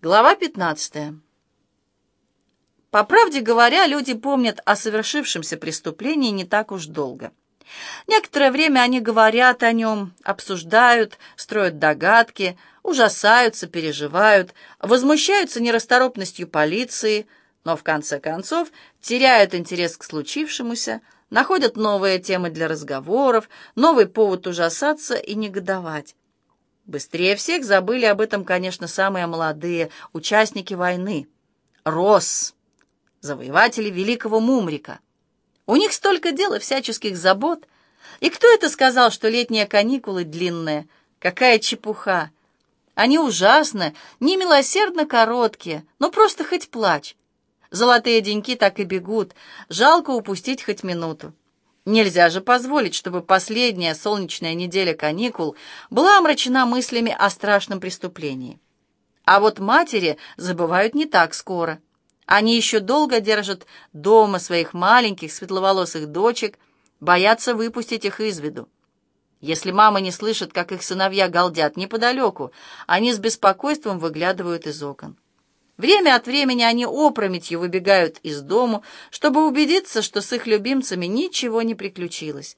Глава 15. По правде говоря, люди помнят о совершившемся преступлении не так уж долго. Некоторое время они говорят о нем, обсуждают, строят догадки, ужасаются, переживают, возмущаются нерасторопностью полиции, но в конце концов теряют интерес к случившемуся, находят новые темы для разговоров, новый повод ужасаться и негодовать. Быстрее всех забыли об этом, конечно, самые молодые участники войны. Рос, завоеватели Великого Мумрика. У них столько дел и всяческих забот. И кто это сказал, что летние каникулы длинные? Какая чепуха! Они ужасно, немилосердно короткие, но просто хоть плачь. Золотые деньки так и бегут, жалко упустить хоть минуту. Нельзя же позволить, чтобы последняя солнечная неделя каникул была омрачена мыслями о страшном преступлении. А вот матери забывают не так скоро. Они еще долго держат дома своих маленьких светловолосых дочек, боятся выпустить их из виду. Если мама не слышит, как их сыновья галдят неподалеку, они с беспокойством выглядывают из окон. Время от времени они опрометью выбегают из дому, чтобы убедиться, что с их любимцами ничего не приключилось.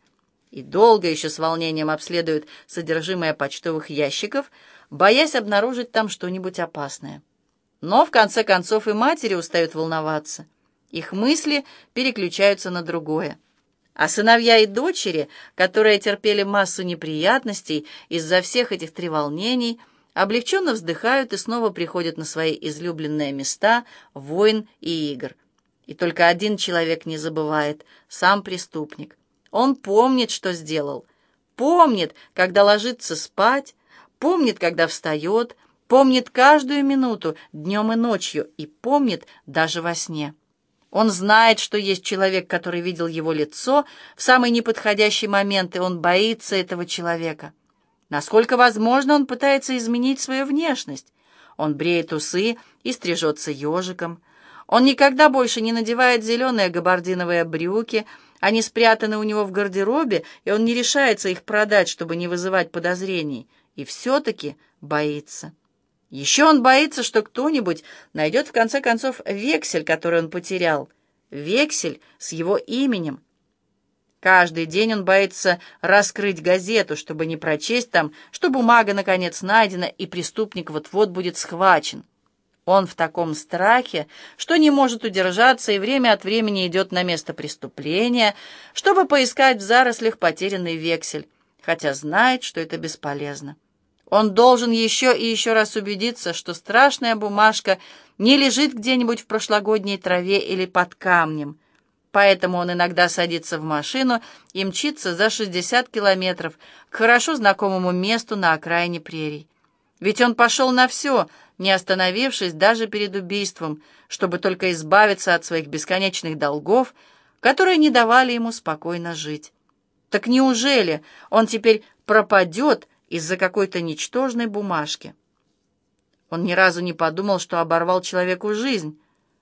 И долго еще с волнением обследуют содержимое почтовых ящиков, боясь обнаружить там что-нибудь опасное. Но в конце концов и матери устают волноваться. Их мысли переключаются на другое. А сыновья и дочери, которые терпели массу неприятностей из-за всех этих треволнений, облегченно вздыхают и снова приходят на свои излюбленные места войн и игр. И только один человек не забывает — сам преступник. Он помнит, что сделал, помнит, когда ложится спать, помнит, когда встает, помнит каждую минуту, днем и ночью, и помнит даже во сне. Он знает, что есть человек, который видел его лицо в самый неподходящий момент, и он боится этого человека. Насколько возможно, он пытается изменить свою внешность. Он бреет усы и стрижется ежиком. Он никогда больше не надевает зеленые габардиновые брюки, они спрятаны у него в гардеробе, и он не решается их продать, чтобы не вызывать подозрений, и все-таки боится. Еще он боится, что кто-нибудь найдет в конце концов вексель, который он потерял, вексель с его именем, Каждый день он боится раскрыть газету, чтобы не прочесть там, что бумага наконец найдена и преступник вот-вот будет схвачен. Он в таком страхе, что не может удержаться и время от времени идет на место преступления, чтобы поискать в зарослях потерянный вексель, хотя знает, что это бесполезно. Он должен еще и еще раз убедиться, что страшная бумажка не лежит где-нибудь в прошлогодней траве или под камнем, Поэтому он иногда садится в машину и мчится за 60 километров к хорошо знакомому месту на окраине прерий. Ведь он пошел на все, не остановившись даже перед убийством, чтобы только избавиться от своих бесконечных долгов, которые не давали ему спокойно жить. Так неужели он теперь пропадет из-за какой-то ничтожной бумажки? Он ни разу не подумал, что оборвал человеку жизнь,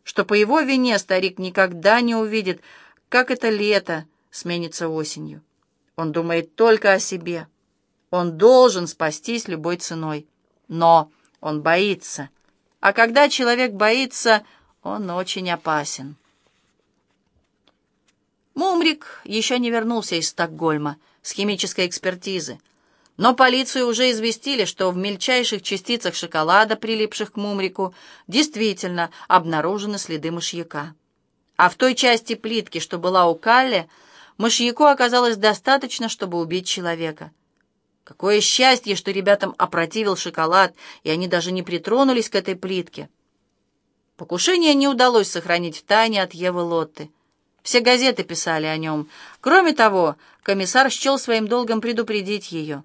что по его вине старик никогда не увидит, как это лето сменится осенью. Он думает только о себе. Он должен спастись любой ценой. Но он боится. А когда человек боится, он очень опасен. Мумрик еще не вернулся из Стокгольма с химической экспертизы. Но полицию уже известили, что в мельчайших частицах шоколада, прилипших к мумрику, действительно обнаружены следы мышьяка. А в той части плитки, что была у Калли, мышьяку оказалось достаточно, чтобы убить человека. Какое счастье, что ребятам опротивил шоколад, и они даже не притронулись к этой плитке. Покушение не удалось сохранить в тайне от Евы Лотты. Все газеты писали о нем. Кроме того, комиссар счел своим долгом предупредить ее.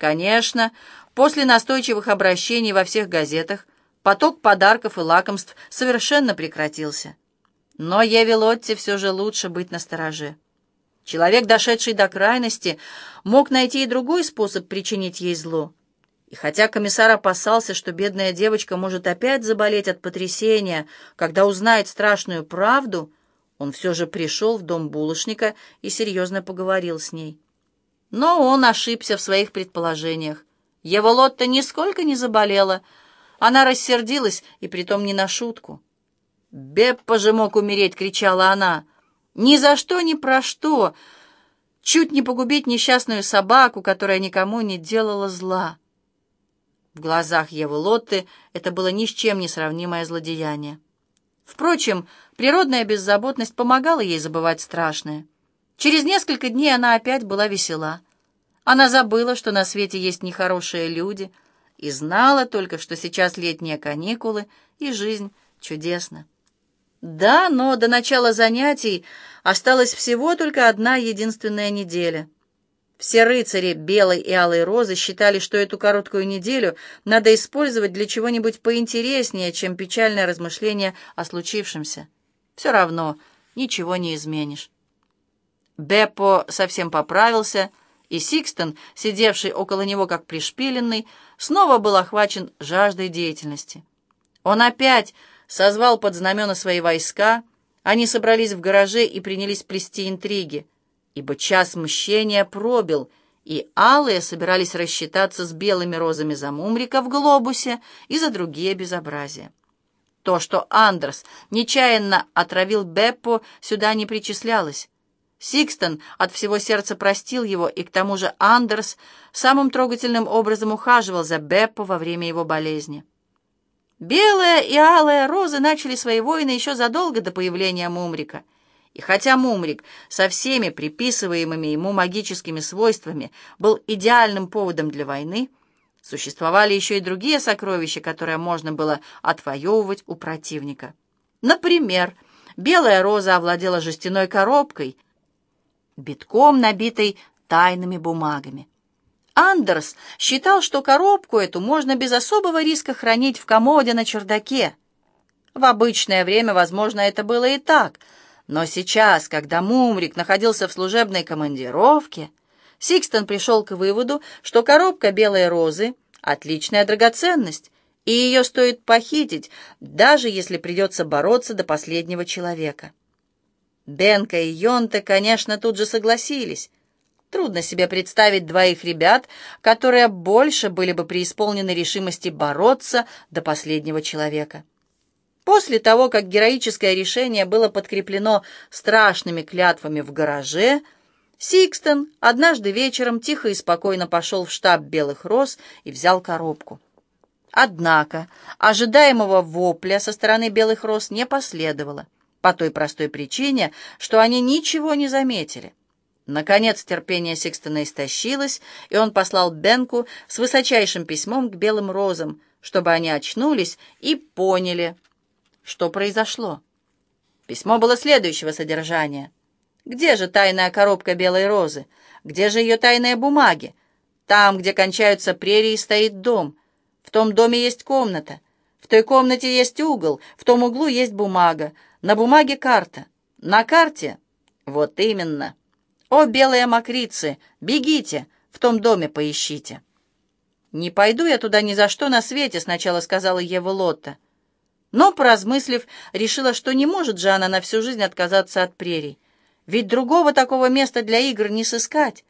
Конечно, после настойчивых обращений во всех газетах поток подарков и лакомств совершенно прекратился. Но Еве Лотте все же лучше быть настороже. Человек, дошедший до крайности, мог найти и другой способ причинить ей зло. И хотя комиссар опасался, что бедная девочка может опять заболеть от потрясения, когда узнает страшную правду, он все же пришел в дом булочника и серьезно поговорил с ней. Но он ошибся в своих предположениях. Ева Лотта нисколько не заболела, Она рассердилась, и притом не на шутку. «Беппа же мог умереть!» — кричала она. «Ни за что, ни про что! Чуть не погубить несчастную собаку, которая никому не делала зла!» В глазах Евы Лотты это было ни с чем не сравнимое злодеяние. Впрочем, природная беззаботность помогала ей забывать страшное. Через несколько дней она опять была весела. Она забыла, что на свете есть нехорошие люди, и знала только, что сейчас летние каникулы, и жизнь чудесна. Да, но до начала занятий осталась всего только одна единственная неделя. Все рыцари белой и алой розы считали, что эту короткую неделю надо использовать для чего-нибудь поинтереснее, чем печальное размышление о случившемся. Все равно ничего не изменишь. Беппо совсем поправился, и Сикстон, сидевший около него как пришпиленный, снова был охвачен жаждой деятельности. Он опять созвал под знамена свои войска, они собрались в гараже и принялись плести интриги, ибо час мщения пробил, и алые собирались рассчитаться с белыми розами за Мумрика в глобусе и за другие безобразия. То, что Андерс нечаянно отравил Беппо, сюда не причислялось. Сикстон от всего сердца простил его, и к тому же Андерс самым трогательным образом ухаживал за Беппо во время его болезни. Белая и алая розы начали свои войны еще задолго до появления Мумрика. И хотя Мумрик со всеми приписываемыми ему магическими свойствами был идеальным поводом для войны, существовали еще и другие сокровища, которые можно было отвоевывать у противника. Например, белая роза овладела жестяной коробкой, битком набитой тайными бумагами. Андерс считал, что коробку эту можно без особого риска хранить в комоде на чердаке. В обычное время, возможно, это было и так, но сейчас, когда Мумрик находился в служебной командировке, Сикстон пришел к выводу, что коробка белой розы — отличная драгоценность, и ее стоит похитить, даже если придется бороться до последнего человека. Бенка и Йонте, конечно, тут же согласились. Трудно себе представить двоих ребят, которые больше были бы преисполнены решимости бороться до последнего человека. После того, как героическое решение было подкреплено страшными клятвами в гараже, Сикстон однажды вечером тихо и спокойно пошел в штаб «Белых роз» и взял коробку. Однако ожидаемого вопля со стороны «Белых роз» не последовало, по той простой причине, что они ничего не заметили. Наконец терпение Сикстона истощилось, и он послал Бенку с высочайшим письмом к белым розам, чтобы они очнулись и поняли, что произошло. Письмо было следующего содержания. «Где же тайная коробка белой розы? Где же ее тайные бумаги? Там, где кончаются прерии, стоит дом. В том доме есть комната. В той комнате есть угол. В том углу есть бумага. На бумаге карта. На карте...» «Вот именно». «О, белые мокрицы, бегите, в том доме поищите!» «Не пойду я туда ни за что на свете», — сначала сказала Ева Лотта. Но, поразмыслив, решила, что не может же она на всю жизнь отказаться от прерий. Ведь другого такого места для игр не сыскать.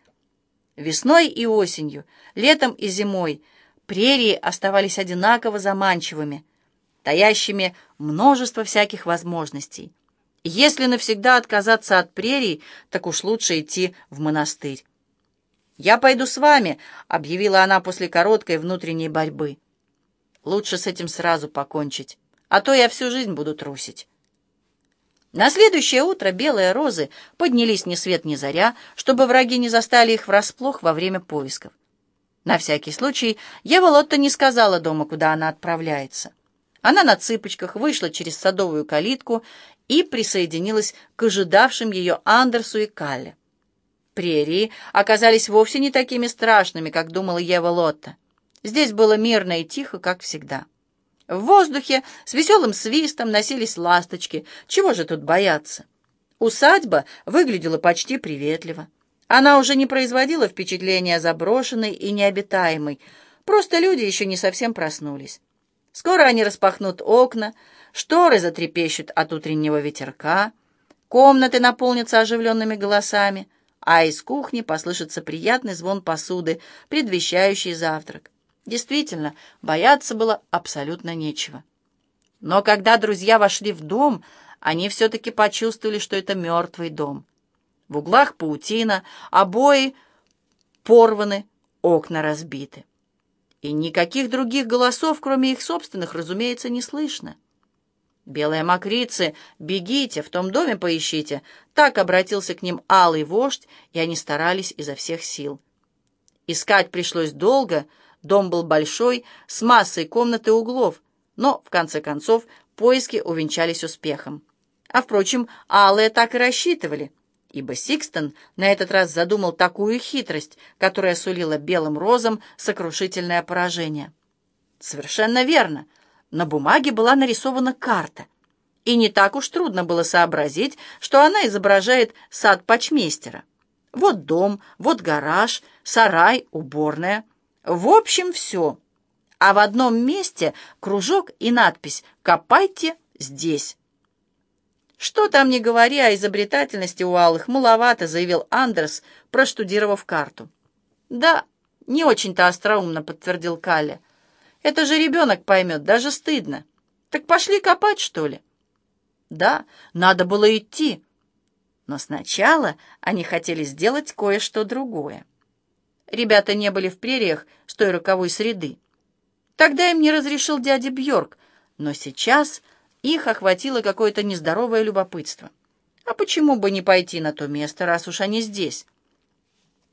Весной и осенью, летом и зимой прерии оставались одинаково заманчивыми, таящими множество всяких возможностей. Если навсегда отказаться от прерий, так уж лучше идти в монастырь. «Я пойду с вами», — объявила она после короткой внутренней борьбы. «Лучше с этим сразу покончить, а то я всю жизнь буду трусить». На следующее утро белые розы поднялись ни свет ни заря, чтобы враги не застали их врасплох во время поисков. На всякий случай Ева Лотта не сказала дома, куда она отправляется. Она на цыпочках вышла через садовую калитку и присоединилась к ожидавшим ее Андерсу и Калле. Прерии оказались вовсе не такими страшными, как думала Ева Лотта. Здесь было мирно и тихо, как всегда. В воздухе с веселым свистом носились ласточки. Чего же тут бояться? Усадьба выглядела почти приветливо. Она уже не производила впечатления заброшенной и необитаемой. Просто люди еще не совсем проснулись. Скоро они распахнут окна, шторы затрепещут от утреннего ветерка, комнаты наполнятся оживленными голосами, а из кухни послышится приятный звон посуды, предвещающий завтрак. Действительно, бояться было абсолютно нечего. Но когда друзья вошли в дом, они все-таки почувствовали, что это мертвый дом. В углах паутина, обои порваны, окна разбиты. И никаких других голосов, кроме их собственных, разумеется, не слышно. «Белые мокрицы, бегите, в том доме поищите!» Так обратился к ним алый вождь, и они старались изо всех сил. Искать пришлось долго, дом был большой, с массой комнат и углов, но, в конце концов, поиски увенчались успехом. А, впрочем, алые так и рассчитывали, ибо Сикстон на этот раз задумал такую хитрость, которая сулила белым розам сокрушительное поражение. Совершенно верно — на бумаге была нарисована карта, и не так уж трудно было сообразить, что она изображает сад почмейстера. Вот дом, вот гараж, сарай, уборная. В общем, все. А в одном месте кружок и надпись «Копайте здесь». «Что там не говори о изобретательности у алых, маловато», — заявил Андерс, проштудировав карту. «Да, не очень-то остроумно», — подтвердил Калли. Это же ребенок поймет, даже стыдно. Так пошли копать, что ли? Да, надо было идти. Но сначала они хотели сделать кое-что другое. Ребята не были в прериях с той роковой среды. Тогда им не разрешил дядя Бьорк, но сейчас их охватило какое-то нездоровое любопытство. А почему бы не пойти на то место, раз уж они здесь?